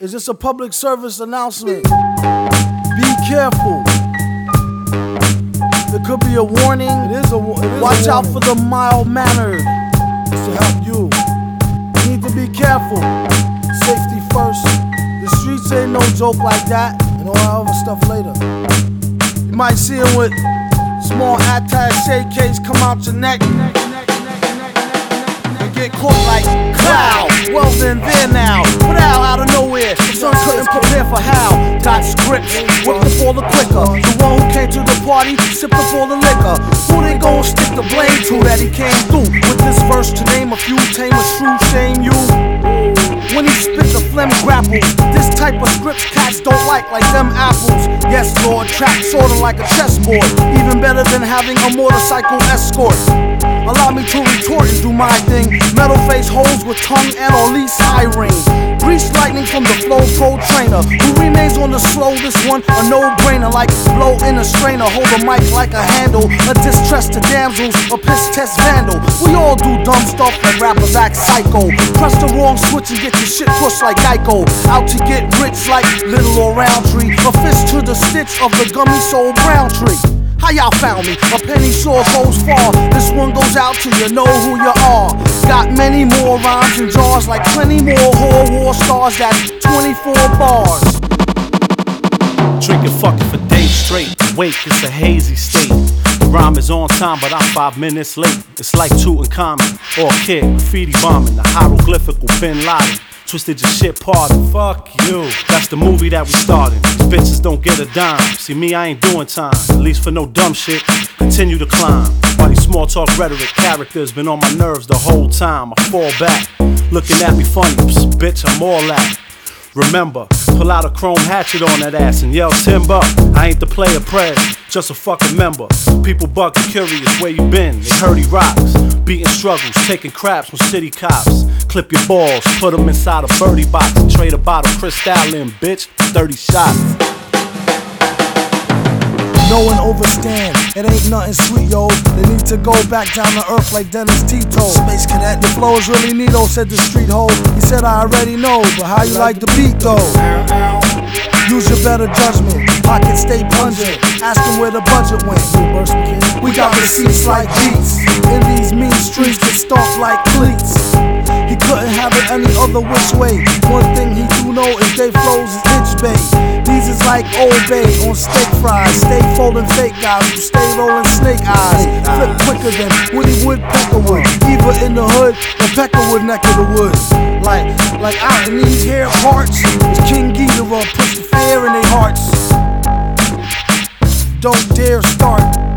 Is this a public service announcement? Be careful. It could be a warning. It is a wa- it is a Watch out warning. for the mild mannered. It's to help you. You need to be careful. Safety first. The streets ain't no joke like that. And all that other stuff later. You might see him with small attache case come out your neck and get caught like cloud. Well then, there now. Put prepare for how. Got scripts, whipped up all the quicker. The one who came to the party, sipped up all the liquor. Who they gon' stick the blame to that he came through? With this verse to name a few, tame a true shame you. When he spit the phlegm grapple, this type of scripts cats don't like, like them apples. Yes, Lord, track sorta like a chessboard. Even better than having a motorcycle escort. Allow me to retort and do my thing. Metal face holes with tongue and or least eye ring. Grease lightning from the flow pro trainer. Who remains on the slow, this one a no-brainer. Like blow in a strainer, hold a mic like a handle. A distress to damsels, a piss test vandal. We all do dumb stuff and rappers act psycho. Press the wrong switch and get your shit pushed like Geico. Out to get rich like Little or Roundtree. A fist to the stitch of the gummy soul brown tree. How y'all found me? A penny sure goes far. This one goes out to you know who you are. Got many more rhymes and jars like plenty more whore war stars. That's 24 bars. Drinking fucking for days straight. Wake, it's a hazy state. Rhyme is on time, but I'm five minutes late. It's like Tutankhamun or a kid graffiti bombing. The hieroglyphical Bin Laden. Twisted your shit pardon. Fuck you. That's the movie that we started. Bitches don't get a dime. See me, I ain't doing time. At least for no dumb shit. Continue to climb. While these small talk rhetoric characters been on my nerves the whole time. I fall back. Looking at me funny. Bitch, I'm all that. Remember, pull out a chrome hatchet on that ass and yell timber. I ain't the player prez, just a fucking member. People bugging curious where you been. They heard he rocks, beating struggles, taking craps from city cops. Clip your balls, put them inside a birdie box and trade a bottle crystal in, bitch. 30 shots. No one overstand. It ain't nothing sweet, yo. They need to go back down to earth like Dennis Tito. Space cadet, the flow is really neato, said the street hoe. He said, I already know, but how you like the beat though? Use your better judgment. Pockets stay pungent. Ask them where the budget went. We got receipts like beats. In these mean streets that stomp like cleats. He couldn't have it any other which way. One thing he do know is they flows is itch bait. Like Old Bay on steak fries. Stay folding fake guys who stay rolling snake eyes. Flip quicker than Woody Woodpecker would. Either in the hood or Peckerwood neck of the woods. Like, like out in these here parts is King Ghidorah puts the fear in their hearts. Don't dare start